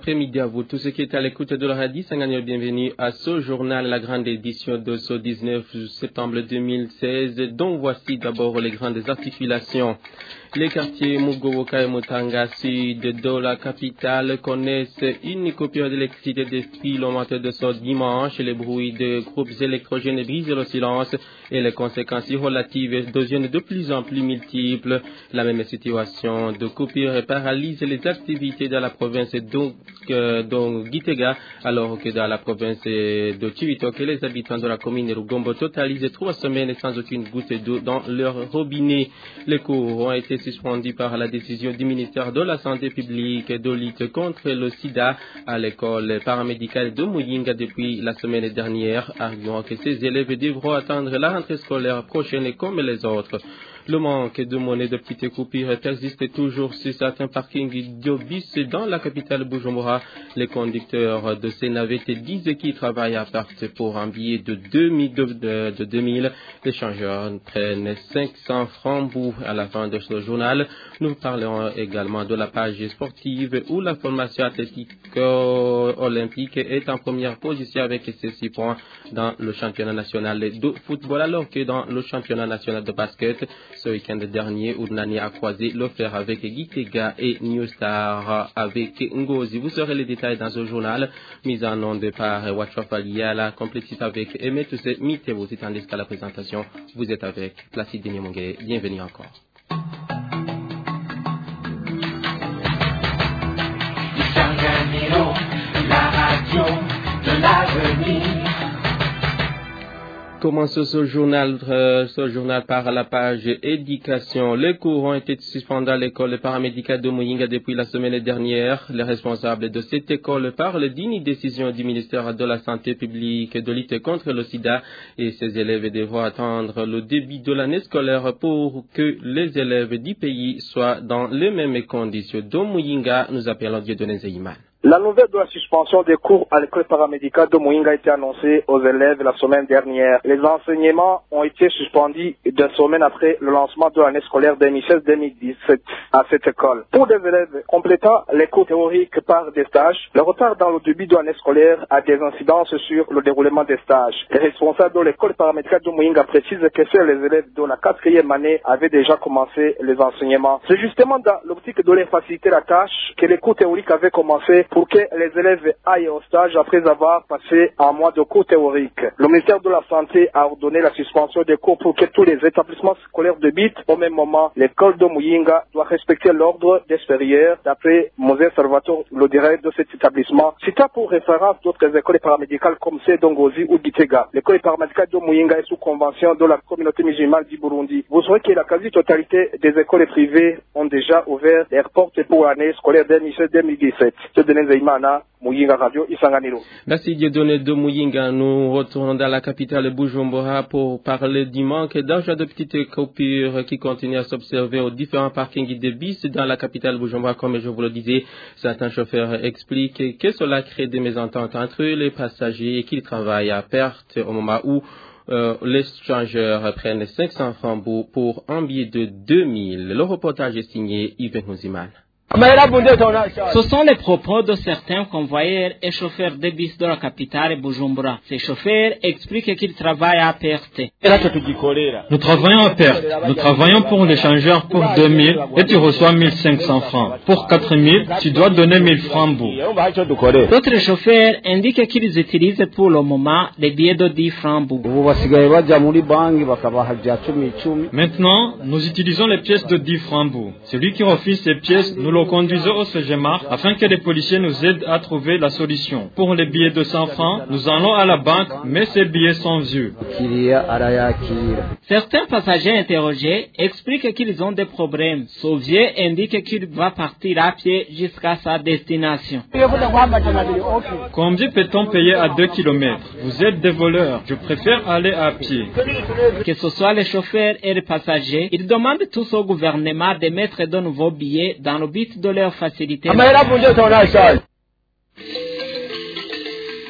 après-midi à vous. Tous ceux qui étaient à l'écoute de la radio, bienvenue à ce journal, la grande édition de ce 19 septembre 2016, dont voici d'abord les grandes articulations. Les quartiers Mugowoka et Mutanga Sud de la capitale connaissent une coupure d'électricité depuis le matin de ce dimanche. Les bruits de groupes électrogènes brisent le silence et les conséquences relatives deviennent de plus en plus multiples. La même situation de coupure paralyse les activités dans la province de Gitega, alors que dans la province de Chivitoke, les habitants de la commune de Rugombo totalisent trois semaines sans aucune goutte d'eau dans leur robinet. Les cours ont été suspendu par la décision du ministère de la Santé publique de lutte contre le sida à l'école paramédicale de Muyinga depuis la semaine dernière, arguant que ces élèves devront attendre la rentrée scolaire prochaine comme les autres. Le manque de monnaie de petites coupures persiste toujours sur certains parkings d'Obis dans la capitale Bujumbura. Les conducteurs de ces navettes disent qu'ils travaillent à part pour un billet de 2000. De, 2000. Les changeurs prennent 500 francs à la fin de ce journal. Nous parlerons également de la page sportive où la formation athlétique olympique est en première position avec ses 6 points dans le championnat national de football alors que dans le championnat national de basket, ce week-end dernier, Oudnani a croisé le fer avec Gitega et New Star avec Ngozi. Vous saurez les détails dans ce journal mis en nom de par Watchoff la complétiste avec Aimé Toussé Mitebo. Tandis qu'à la présentation, vous êtes avec Placide Denyemongé. Bienvenue encore. Commençons ce journal, euh, ce journal par la page éducation. Les cours ont été suspendus à l'école paramédicale de Mouyinga depuis la semaine dernière. Les responsables de cette école parlent d'une décision du ministère de la Santé publique de lutter contre le sida et ses élèves devront attendre le début de l'année scolaire pour que les élèves du pays soient dans les mêmes conditions. De Mouyinga, nous appelons Dieu de la nouvelle de la suspension des cours à l'école paramédicale de Moinga a été annoncée aux élèves la semaine dernière. Les enseignements ont été suspendus deux semaines après le lancement de l'année scolaire 2016-2017 à cette école. Pour des élèves complétant les cours théoriques par des stages, le retard dans le début de l'année scolaire a des incidences sur le déroulement des stages. Les responsables de l'école paramédicale de Moinga précisent que seuls les élèves de la quatrième année avaient déjà commencé les enseignements. C'est justement dans l'optique de les faciliter la tâche que les cours théoriques avaient commencé pour que les élèves aillent au stage après avoir passé un mois de cours théoriques. Le ministère de la Santé a ordonné la suspension des cours pour que tous les établissements scolaires de BIT, au même moment, l'école de Muyinga doit respecter l'ordre des d'après Mosé Salvatore, le directeur de cet établissement. C'est pour référence d'autres écoles paramédicales comme celle d'Ongozi ou d'Itega. L'école paramédicale de Muyinga est sous convention de la communauté musulmane du Burundi. Vous saurez que la quasi-totalité des écoles privées ont déjà ouvert leurs portes pour l'année scolaire 2017. Merci Dieudonné de Mouyinga. Nous retournons dans la capitale Bujumbura pour parler du manque d'argent de petites coupures qui continuent à s'observer aux différents parkings de bis dans la capitale Bujumbura. Comme je vous le disais, certains chauffeurs expliquent que cela crée des mésententes entre les passagers et qu'ils travaillent à perte au moment où euh, les changeurs prennent 500 francs pour un billet de 2000. Le reportage est signé Yves Nouziman. Ce sont les propos de certains convoyeurs et chauffeurs de bus de la capitale Bujumbura. Ces chauffeurs expliquent qu'ils travaillent à perte. Nous travaillons à perte. Nous travaillons pour l'échangeur pour 2000 et tu reçois 1500 francs. Pour 4000, tu dois donner 1000 francs bout. D'autres chauffeurs indiquent qu'ils utilisent pour le moment des billets de 10 francs bout. Maintenant, nous utilisons les pièces de 10 francs bout. Celui qui refuse ces pièces, nous le conduisons au CGMAR afin que les policiers nous aident à trouver la solution. Pour les billets de 100 francs, nous allons à la banque, mais ces billets sont vieux. Certains passagers interrogés expliquent qu'ils ont des problèmes. vieux indique qu'il va partir à pied jusqu'à sa destination. Combien peut-on payer à 2 km Vous êtes des voleurs. Je préfère aller à pied. Que ce soit les chauffeurs et les passagers, ils demandent tous au gouvernement de mettre de nouveaux billets dans le but de leur faciliter.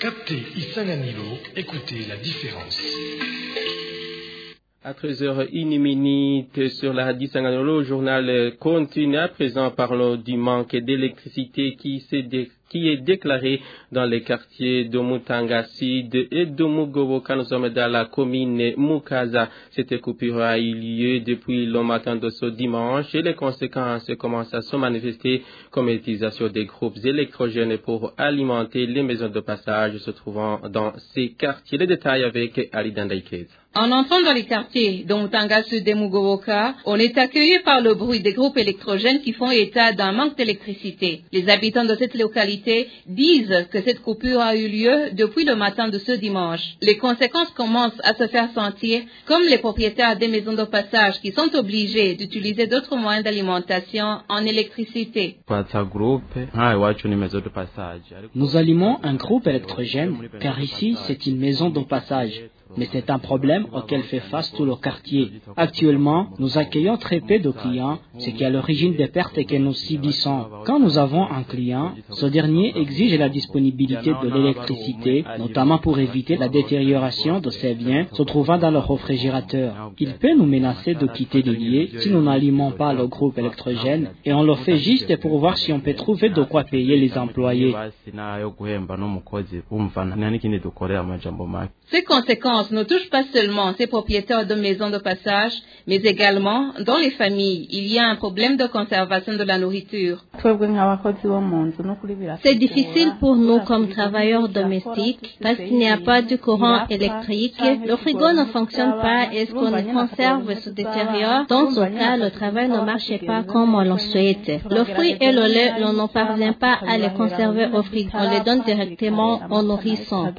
Captez Isanganilo, écoutez la différence. À 13h01 minute sur la radio Sanganolo, le journal continue à présent parlons du manque d'électricité qui est déclaré dans les quartiers de Mutanga Sud et de Mugoboka. Nous sommes dans la commune Mukaza. Cette coupure a eu lieu depuis le matin de ce dimanche et les conséquences commencent à se manifester comme l'utilisation des groupes électrogènes pour alimenter les maisons de passage se trouvant dans ces quartiers. Les détails avec Ali Dandaikez. En entrant dans les quartiers dont et Mugoboka, on est accueilli par le bruit des groupes électrogènes qui font état d'un manque d'électricité. Les habitants de cette localité disent que cette coupure a eu lieu depuis le matin de ce dimanche. Les conséquences commencent à se faire sentir, comme les propriétaires des maisons de passage qui sont obligés d'utiliser d'autres moyens d'alimentation en électricité. Nous allumons un groupe électrogène car ici c'est une maison de passage mais c'est un problème auquel fait face tout le quartier. Actuellement, nous accueillons très peu de clients, ce qui est à l'origine des pertes que nous subissons. Quand nous avons un client, ce dernier exige la disponibilité de l'électricité, notamment pour éviter la détérioration de ses biens se trouvant dans le réfrigérateur. Il peut nous menacer de quitter l'île si nous n'allumons pas le groupe électrogène et on le fait juste pour voir si on peut trouver de quoi payer les employés. Ces conséquences ne touchent pas seulement ces propriétaires de maisons de passage, mais également dans les familles. Il y a un problème de conservation de la nourriture. C'est difficile pour nous comme travailleurs domestiques parce qu'il n'y a pas de courant électrique. Le frigo ne fonctionne pas et ce qu'on conserve se détériore. Dans ce cas, le travail ne marche pas comme on le souhaite. Le fruit et le lait, on ne parvient pas à les conserver au frigo. On les donne directement aux nourrissons.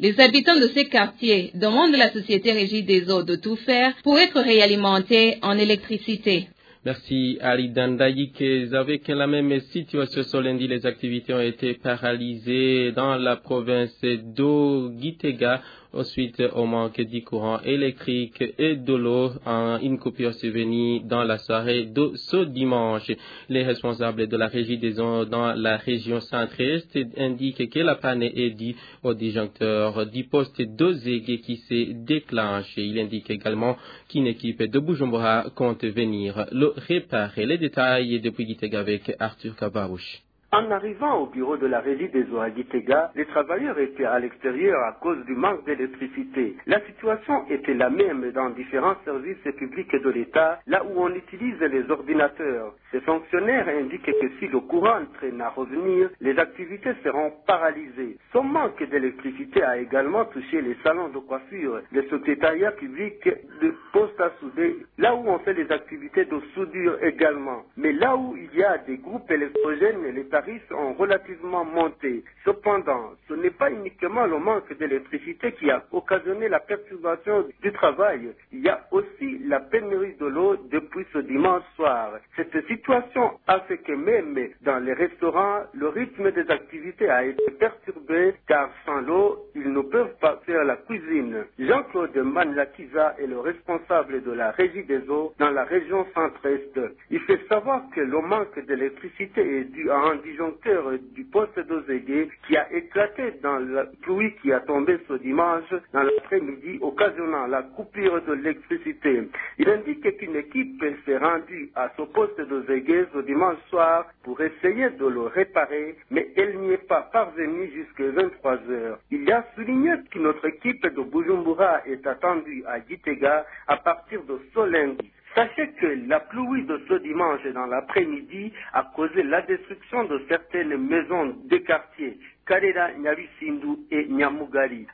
Les habitants de ces quartiers demandent à la Société Régie des eaux de tout faire pour être réalimentés en électricité. Merci Ali Dandaïkez. Avec la même situation ce lundi, les activités ont été paralysées dans la province d'Ogitega Ensuite, au manque du courant électrique et de l'eau, une coupure survenue dans la soirée de ce dimanche. Les responsables de la régie des eaux dans la région centre-est indiquent que la panne est due au disjoncteur du poste d'Ozégué qui s'est déclenché. Il indique également qu'une équipe de Bujumbura compte venir le réparer. Les détails depuis Gitega avec Arthur Kabarouche. En arrivant au bureau de la régie des eaux à Gitega, les travailleurs étaient à l'extérieur à cause du manque d'électricité. La situation était la même dans différents services publics de l'État, là où on utilise les ordinateurs. Ces fonctionnaires indiquent que si le courant traîne à revenir, les activités seront paralysées. Ce manque d'électricité a également touché les salons de coiffure, les secrétariats publics, le poste à souder, là où on fait les activités de soudure également. Mais là où il y a des groupes électrogènes, les tarifs ont relativement monté. Cependant, ce n'est pas uniquement le manque d'électricité qui a occasionné la perturbation du travail. Il y a aussi la pénurie de l'eau depuis ce dimanche soir. Cette situation a fait que même dans les restaurants, le rythme des activités a été perturbé car sans l'eau, ils ne peuvent pas faire la cuisine. Jean-Claude Manlakiza est le responsable de la régie des eaux dans la région centre-est. Il fait savoir que le manque d'électricité est dû à un disjoncteur du poste d'Ozégué qui a éclaté dans la pluie qui a tombé ce dimanche dans l'après-midi, occasionnant la coupure de l'électricité. Il indique qu'une équipe s'est rendue à ce poste d'Ozégué ce dimanche soir pour essayer de le réparer, mais elle n'y est pas parvenue jusqu'à 23 heures. Il a souligné que notre équipe de Bujumbura est attendue à Gitega à partir de ce lundi. Sachez que la pluie de ce dimanche dans l'après-midi a causé la destruction de certaines maisons des quartiers.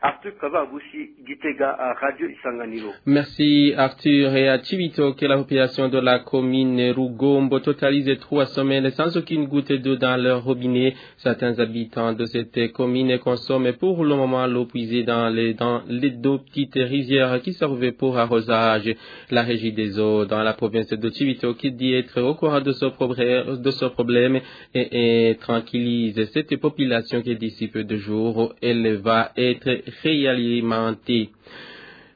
Arthur Gitega Radio Isanganiro. Merci Arthur et à Chivito que la population de la commune Rugombo totalise trois semaines sans aucune goutte d'eau dans leur robinet. Certains habitants de cette commune consomment pour le moment l'eau puisée dans les, deux petites rizières qui servaient pour arrosage. La régie des eaux dans la province de Chivito qui dit être au courant de ce problème, et tranquillise cette population qui d'ici peu de jours, elle va être réalimentée.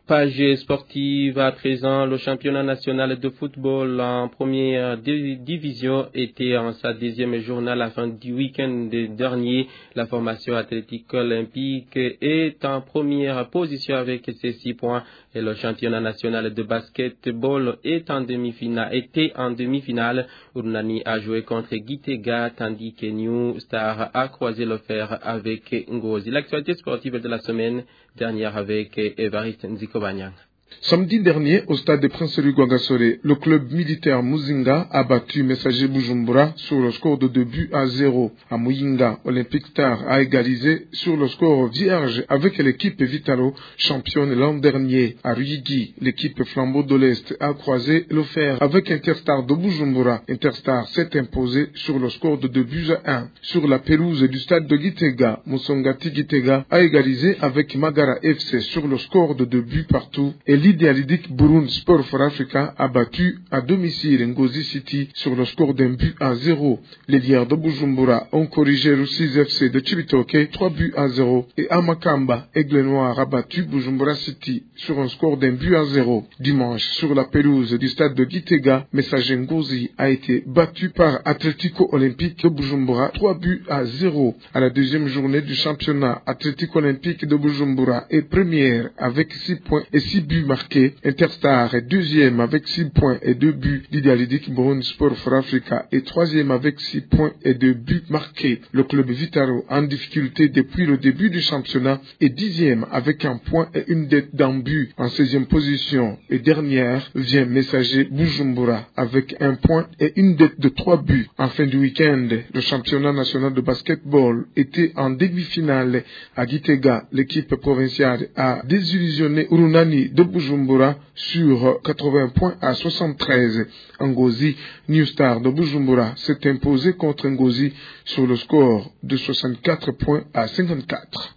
Page sportive à présent, le championnat national de football en première division était en sa deuxième journée à la fin du week-end dernier. La formation athlétique olympique est en première position avec ses six points Et le championnat national de basketball est en demi-finale, était en demi-finale. Urunani a joué contre Gitega, tandis que New Star a croisé le fer avec Ngozi. L'actualité sportive de la semaine dernière avec Evariste kebanyakan Samedi dernier, au stade de Prince le club militaire Muzinga a battu Messager Bujumbura sur le score de 2 buts à 0. À Muyinga, Olympic Star a égalisé sur le score vierge avec l'équipe Vitalo, championne l'an dernier. À Ruyigi, l'équipe Flambeau de l'Est a croisé le fer avec Interstar de Bujumbura. Interstar s'est imposé sur le score de 2 buts à 1. Sur la pelouse du stade de Gitega, Musongati Gitega a égalisé avec Magara FC sur le score de 2 buts partout. Et l'idéalidique Burundi Sport for Africa a battu à domicile Ngozi City sur le score d'un but à zéro. Les Lières de Bujumbura ont corrigé le 6 FC de Chibitoke 3 buts à 0 et Amakamba, Aigle Noir a battu Bujumbura City sur un score d'un but à zéro. Dimanche, sur la pelouse du stade de Gitega, Messager Ngozi a été battu par Atletico Olympique de Bujumbura 3 buts à 0. À la deuxième journée du championnat, Atletico Olympique de Bujumbura est première avec 6 points et 6 buts marqués. Interstar est deuxième avec 6 points et 2 buts. L'idéalidique Burundi Sport for Africa est troisième avec 6 points et 2 buts marqués. Le club Vitaro, en difficulté depuis le début du championnat, est dixième avec un point et une dette d'un but. En 16e position et dernière vient Messager Bujumbura avec un point et une dette de 3 buts. En fin du week-end, le championnat national de basketball était en demi-finale à Gitega. L'équipe provinciale a désillusionné Urunani de Bujumbura sur 80 points à 73. Ngozi, New Star de Bujumbura, s'est imposé contre Ngozi sur le score de 64 points à 54.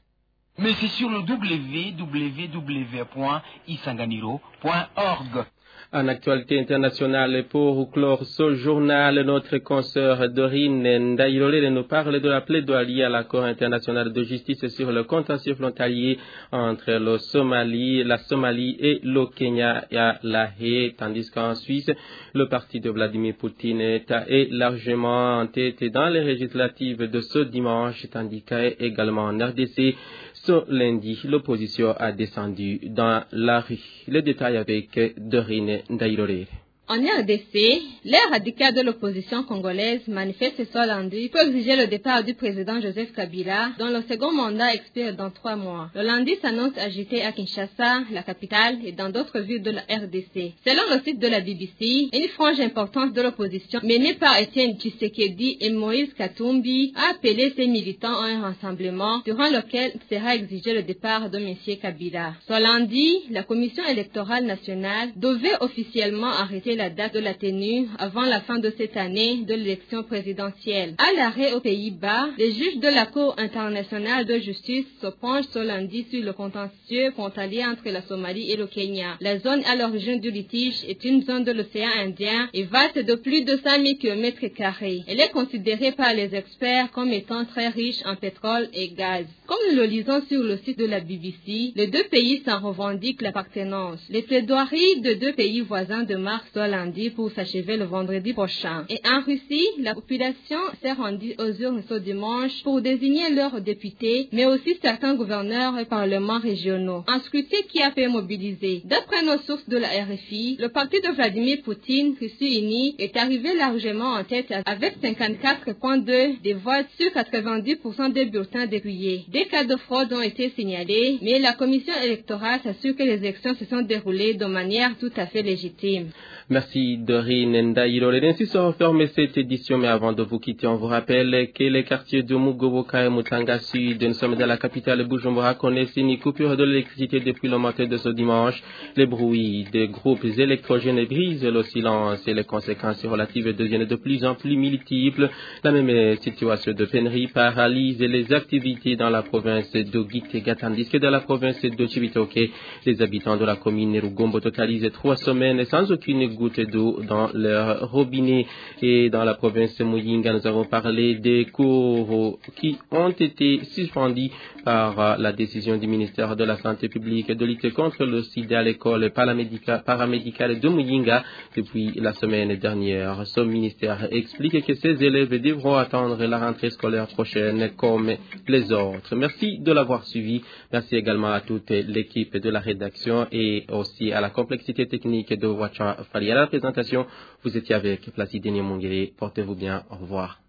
Mais c'est sur le www.isanganiro.org. En actualité internationale, pour clore ce journal, notre consoeur Dorine Ndaïrolé nous parle de la plaidoirie à l'accord international de justice sur le contentieux frontalier entre le Somalie, la Somalie et le Kenya à La Haye, tandis qu'en Suisse, le parti de Vladimir Poutine est largement en tête dans les législatives de ce dimanche, tandis qu'également en RDC, ce lundi, l'opposition a descendu dans la rue. Les détails avec Dorine Ndaïrolé. En RDC, les radicaux de l'opposition congolaise manifestent ce lundi pour exiger le départ du président Joseph Kabila, dont le second mandat expire dans trois mois. Le lundi s'annonce agité à Kinshasa, la capitale, et dans d'autres villes de la RDC. Selon le site de la BBC, une frange importante de l'opposition menée par Étienne Tshisekedi et Moïse Katumbi a appelé ses militants à un rassemblement durant lequel sera exigé le départ de M. Kabila. Ce lundi, la commission électorale nationale devait officiellement arrêter la date de la tenue avant la fin de cette année de l'élection présidentielle. À l'arrêt aux Pays-Bas, les juges de la Cour internationale de justice se penchent ce lundi sur le contentieux frontalier entre la Somalie et le Kenya. La zone à l'origine du litige est une zone de l'océan Indien et vaste de plus de 5000 km. Elle est considérée par les experts comme étant très riche en pétrole et gaz. Comme nous le lisons sur le site de la BBC, les deux pays s'en revendiquent l'appartenance. Les plaidoiries de deux pays voisins de mars lundi pour s'achever le vendredi prochain. Et en Russie, la population s'est rendue aux urnes ce dimanche pour désigner leurs députés, mais aussi certains gouverneurs et parlements régionaux. Un scrutin qui a fait mobiliser. D'après nos sources de la RFI, le parti de Vladimir Poutine, Russie unie, est arrivé largement en tête avec 54,2 des votes sur 90% des bulletins dépouillés. Des cas de fraude ont été signalés, mais la commission électorale s'assure que les élections se sont déroulées de manière tout à fait légitime. Merci Dorine Ndaïro. Et ainsi se referme cette édition, mais avant de vous quitter, on vous rappelle que les quartiers de Mugoboka et Mutanga Sud, nous sommes dans la capitale Bujumbura, connaissent une coupure de l'électricité depuis le matin de ce dimanche. Les bruits des groupes électrogènes brisent le silence et les conséquences relatives deviennent de plus en plus multiples. La même situation de pénurie paralyse les activités dans la province de Gitega, tandis que dans la province de Chibitoke, les habitants de la commune Rugombo totalisent trois semaines sans aucune gouttes d'eau dans leur robinet. Et dans la province de Muyinga, nous avons parlé des cours qui ont été suspendus par la décision du ministère de la Santé publique de lutter contre le sida à l'école paramédicale de Muyinga depuis la semaine dernière. Ce ministère explique que ces élèves devront attendre la rentrée scolaire prochaine comme les autres. Merci de l'avoir suivi. Merci également à toute l'équipe de la rédaction et aussi à la complexité technique de Wacha Fali. À la présentation, vous étiez avec Placide Mongere. Portez-vous bien. Au revoir.